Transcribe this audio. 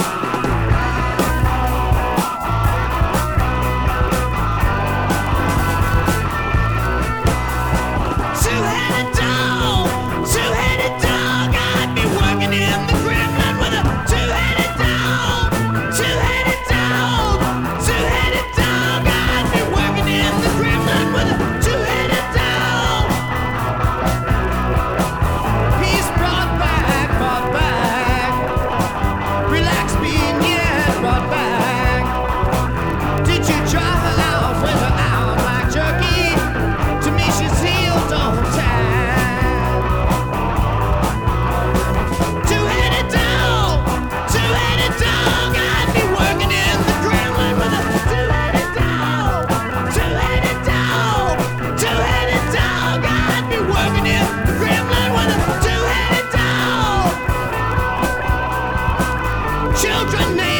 Bye. children name.